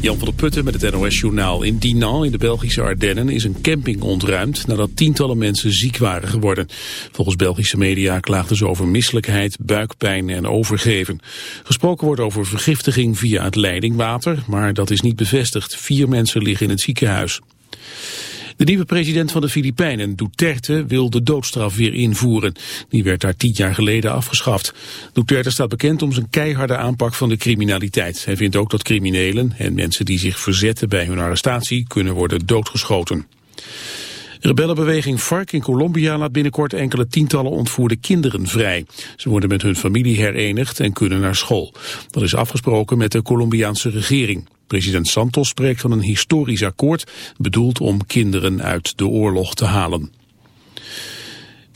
Jan van der Putten met het NOS-journaal. In Dinan, in de Belgische Ardennen, is een camping ontruimd nadat tientallen mensen ziek waren geworden. Volgens Belgische media klaagden ze over misselijkheid, buikpijn en overgeven. Gesproken wordt over vergiftiging via het leidingwater, maar dat is niet bevestigd. Vier mensen liggen in het ziekenhuis. De nieuwe president van de Filipijnen, Duterte, wil de doodstraf weer invoeren. Die werd daar tien jaar geleden afgeschaft. Duterte staat bekend om zijn keiharde aanpak van de criminaliteit. Hij vindt ook dat criminelen en mensen die zich verzetten bij hun arrestatie kunnen worden doodgeschoten. Rebellenbeweging FARC in Colombia laat binnenkort enkele tientallen ontvoerde kinderen vrij. Ze worden met hun familie herenigd en kunnen naar school. Dat is afgesproken met de Colombiaanse regering. President Santos spreekt van een historisch akkoord, bedoeld om kinderen uit de oorlog te halen.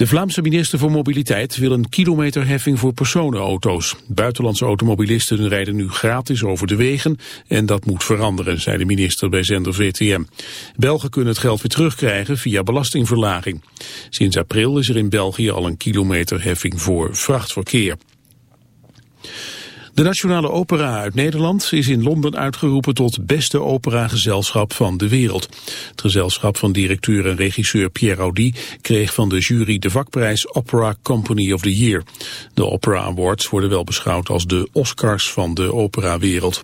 De Vlaamse minister voor Mobiliteit wil een kilometerheffing voor personenauto's. Buitenlandse automobilisten rijden nu gratis over de wegen en dat moet veranderen, zei de minister bij zender VTM. Belgen kunnen het geld weer terugkrijgen via belastingverlaging. Sinds april is er in België al een kilometerheffing voor vrachtverkeer. De Nationale Opera uit Nederland is in Londen uitgeroepen tot beste operagezelschap van de wereld. Het gezelschap van directeur en regisseur Pierre Audi kreeg van de jury de vakprijs Opera Company of the Year. De Opera Awards worden wel beschouwd als de Oscars van de operawereld.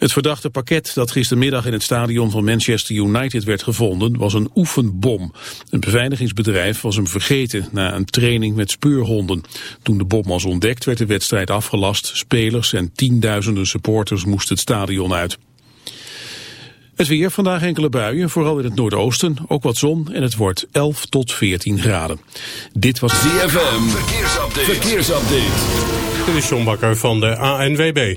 Het verdachte pakket dat gistermiddag in het stadion van Manchester United werd gevonden was een oefenbom. Een beveiligingsbedrijf was hem vergeten na een training met speurhonden. Toen de bom was ontdekt werd de wedstrijd afgelast. Spelers en tienduizenden supporters moesten het stadion uit. Het weer, vandaag enkele buien, vooral in het noordoosten. Ook wat zon en het wordt 11 tot 14 graden. Dit was ZFM, verkeersupdate. verkeersupdate. Dit is John Bakker van de ANWB.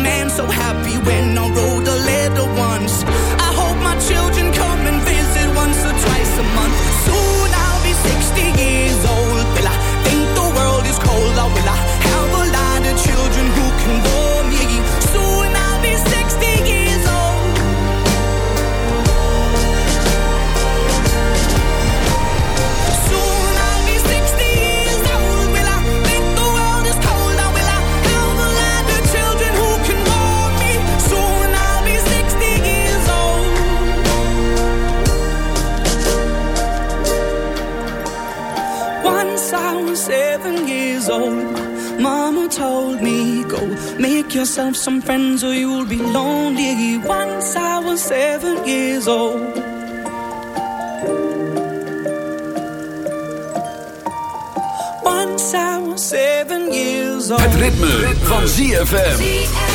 some friends or you'll be lonely. Once I was seven years old. Seven years old. Het ritme, van ZFM.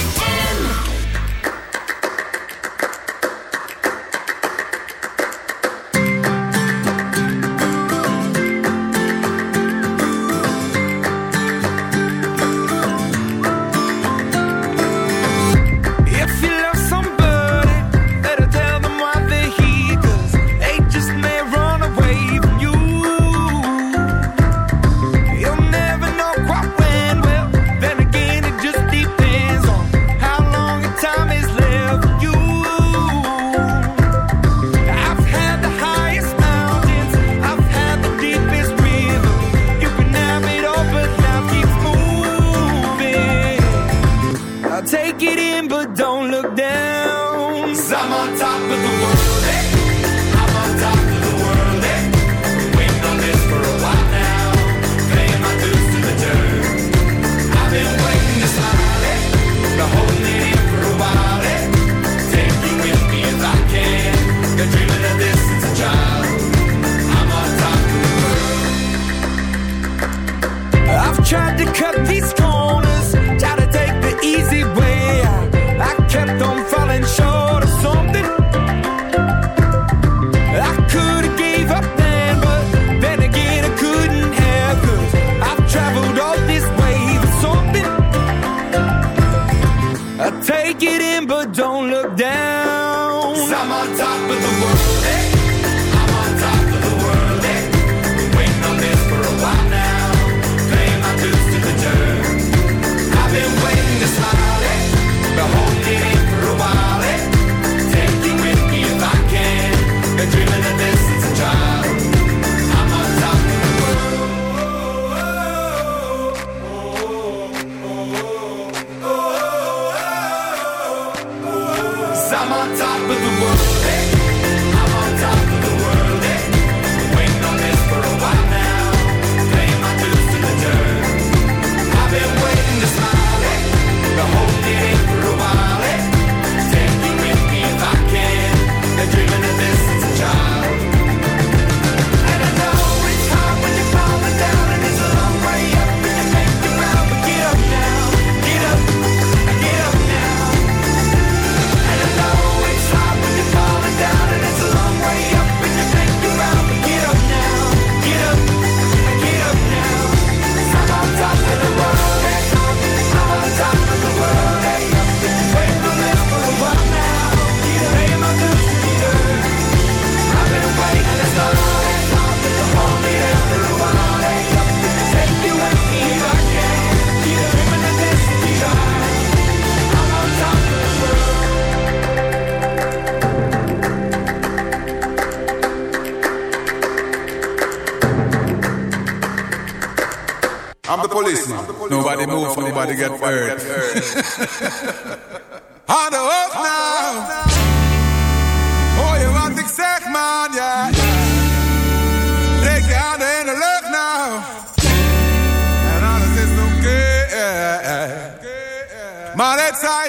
I'm the policeman. Nobody move, nobody get hurt. On the hook now. Oh, you want the sick man, yeah. Take your hand the look now. And honest is okay. Man, it's I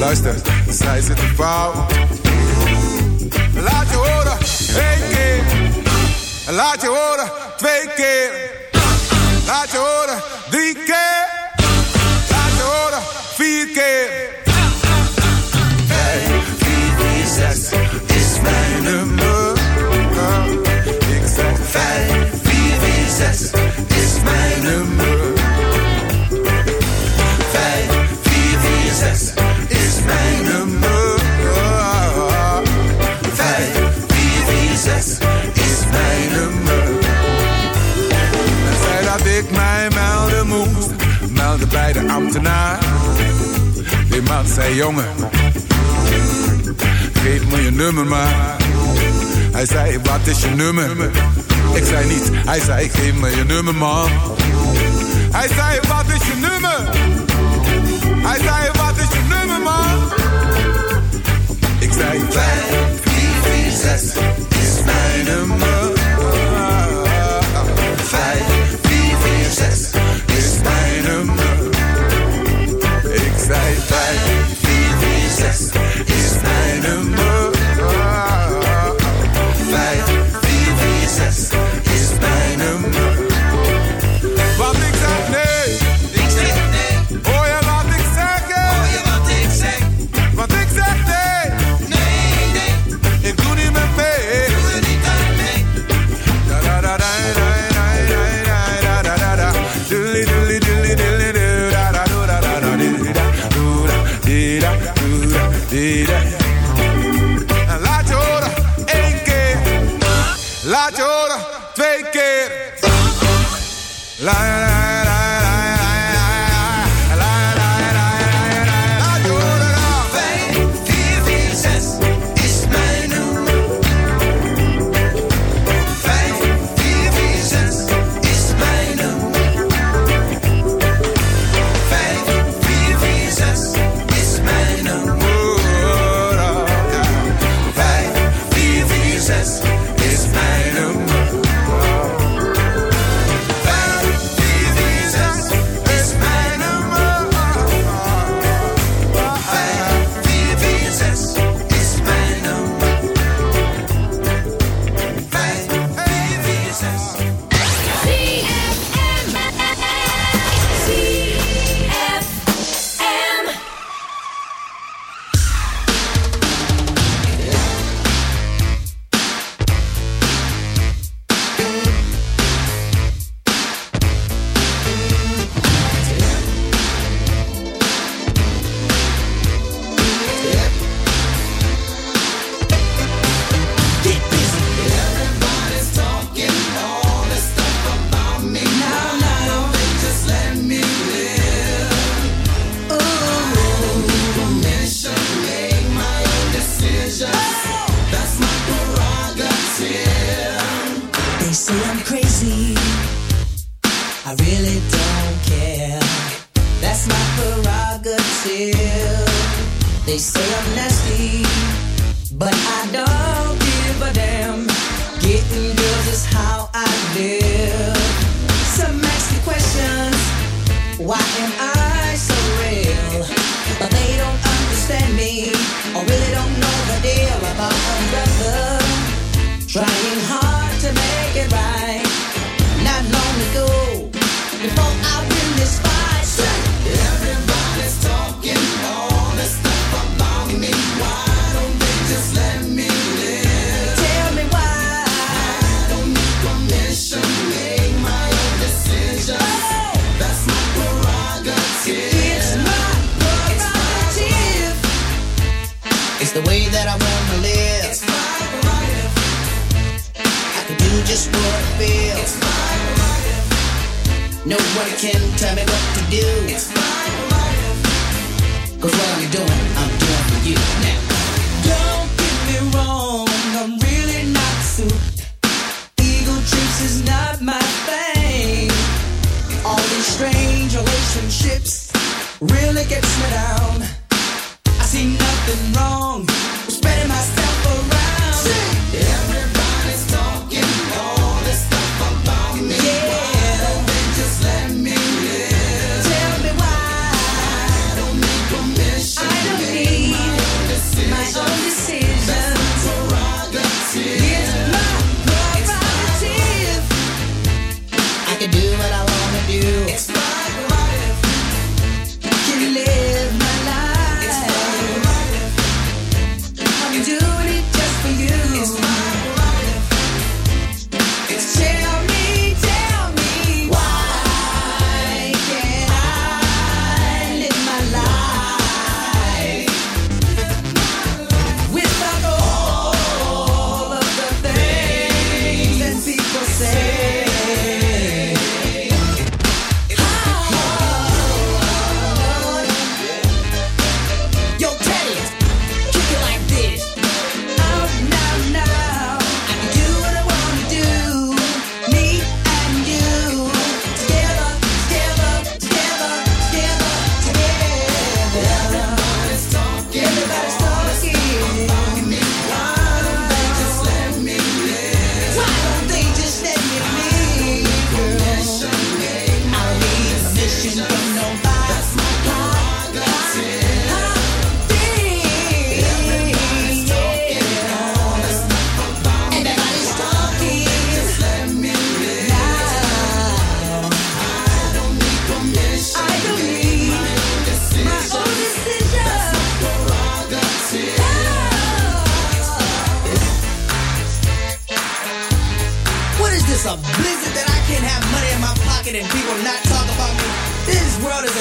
Luister, zij zitten fout. Laat je horen, één keer. Laat je horen, twee keer. Laat je horen, drie keer. Laat je horen, vier keer. Vijf, vier, vier, zes is mijn nummer. Ik zeg vijf, vier, vier, zes is mijn nummer. Vijf, vier, vier, zes ik mij melden moest, meldde bij de ambtenaar. Die man zei jongen, geef me je nummer maar. Hij zei wat is je nummer? Ik zei niet, hij zei geef me je nummer man. Hij zei wat is je nummer? Hij zei wat zei 5446 is mijn nummer. 5446 is mijn nummer. Ik zei 5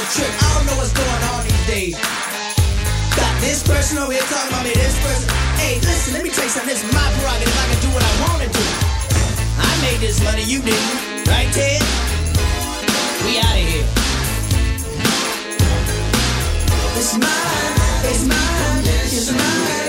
trip. I don't know what's going on these days. Got this person over here talking about me, this person. Hey, listen, let me tell you something. It's my prerogative. I can do what I want to do. I made this money, you didn't. Right, Ted? We out of here. It's mine, it's mine, it's mine.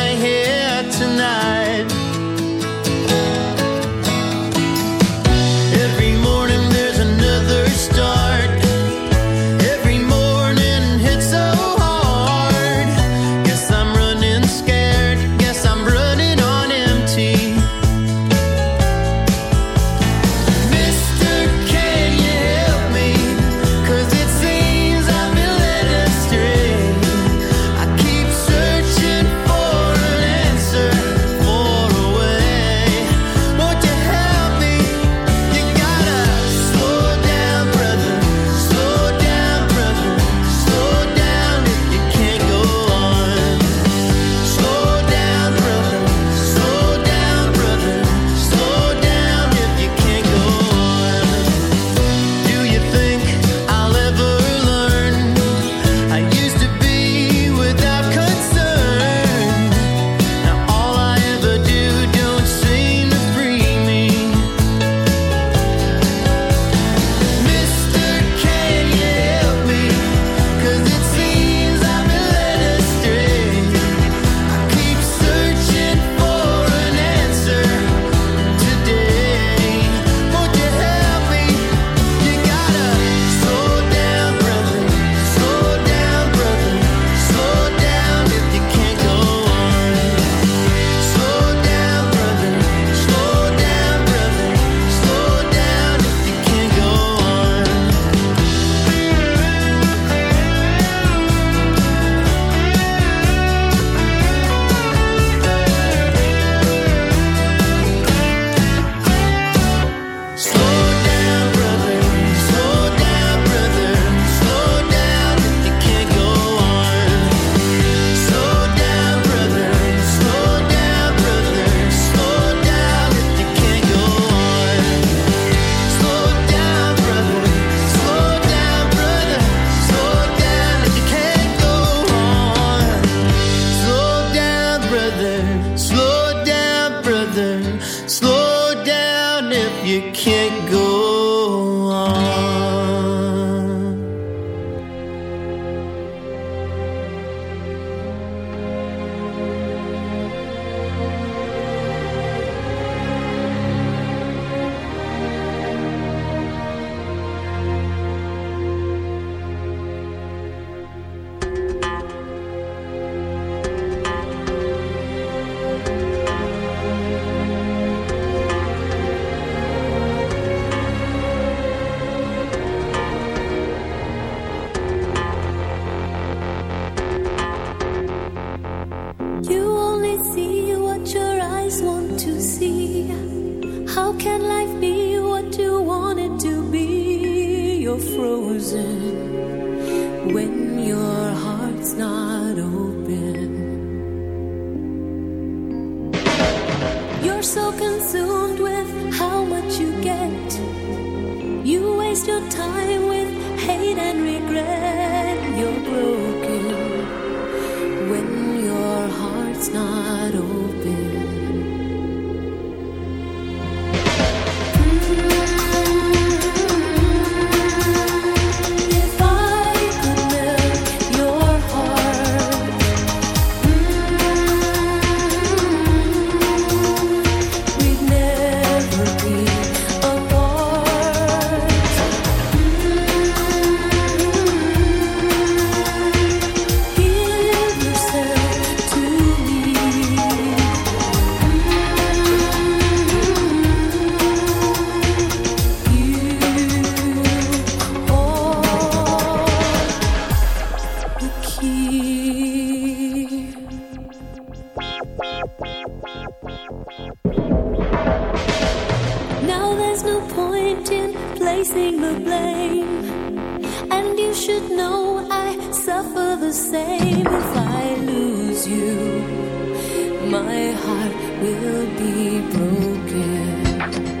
my heart will be broken.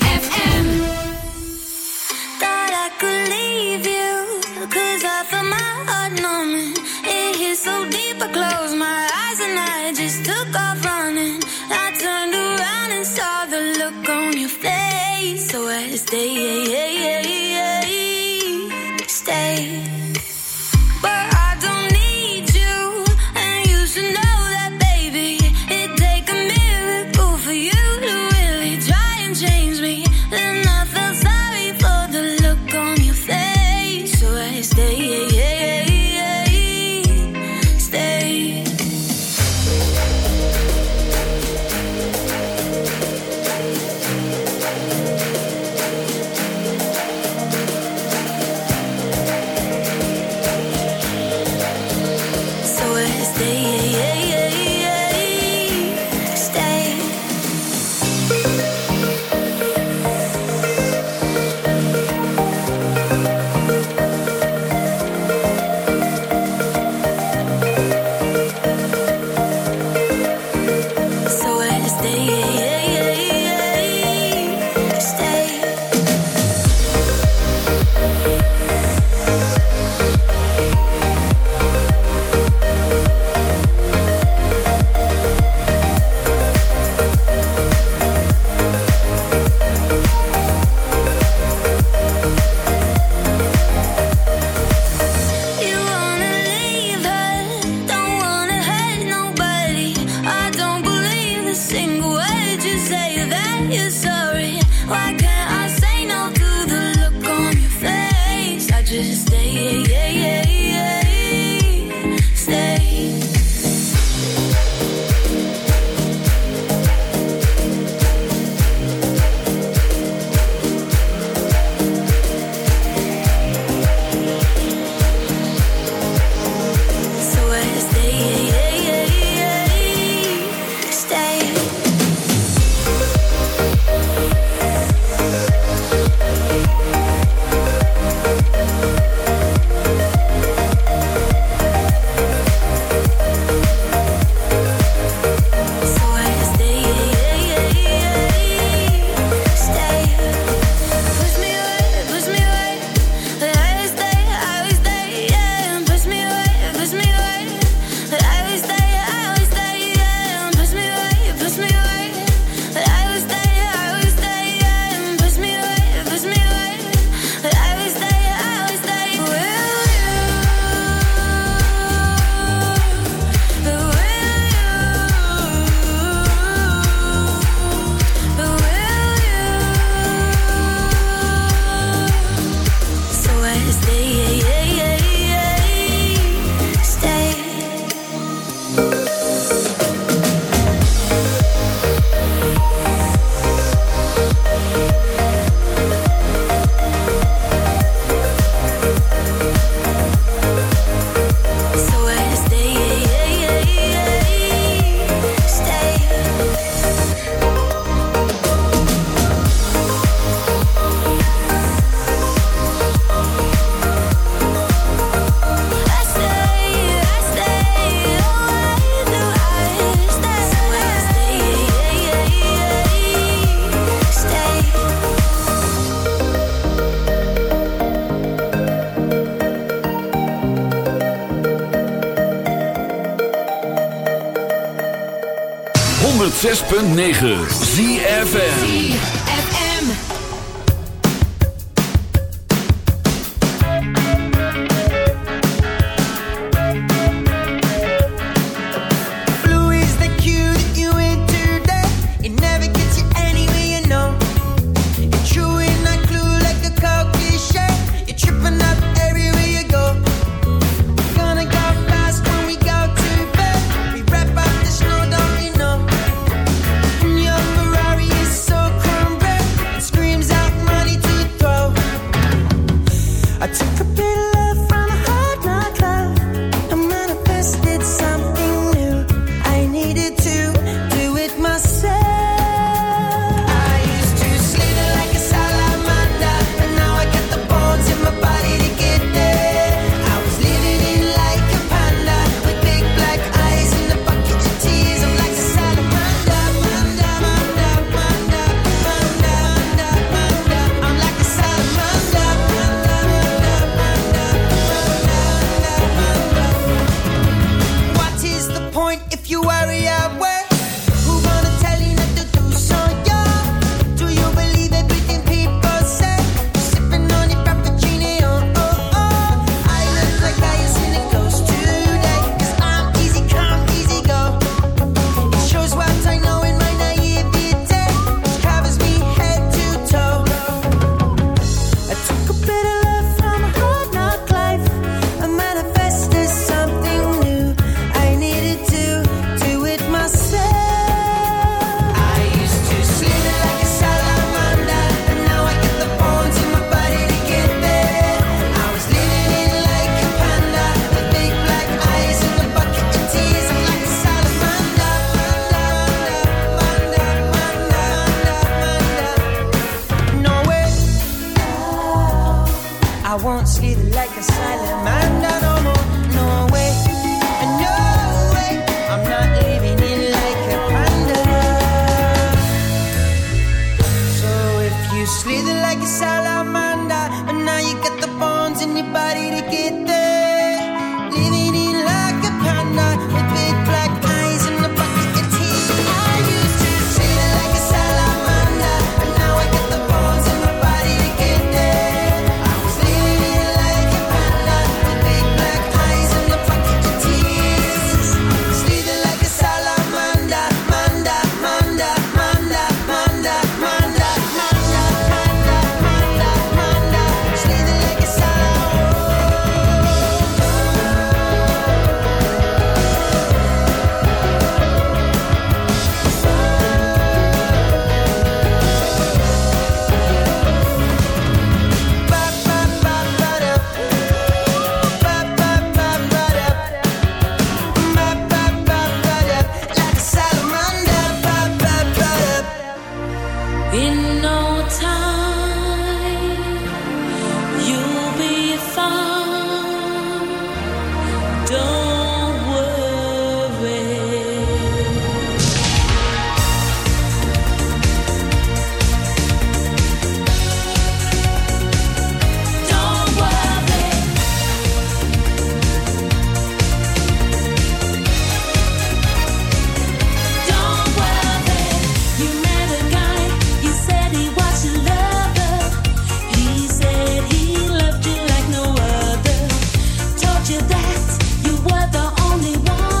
106.9 ZFM. I won't see the light of silent man. that you were the only one.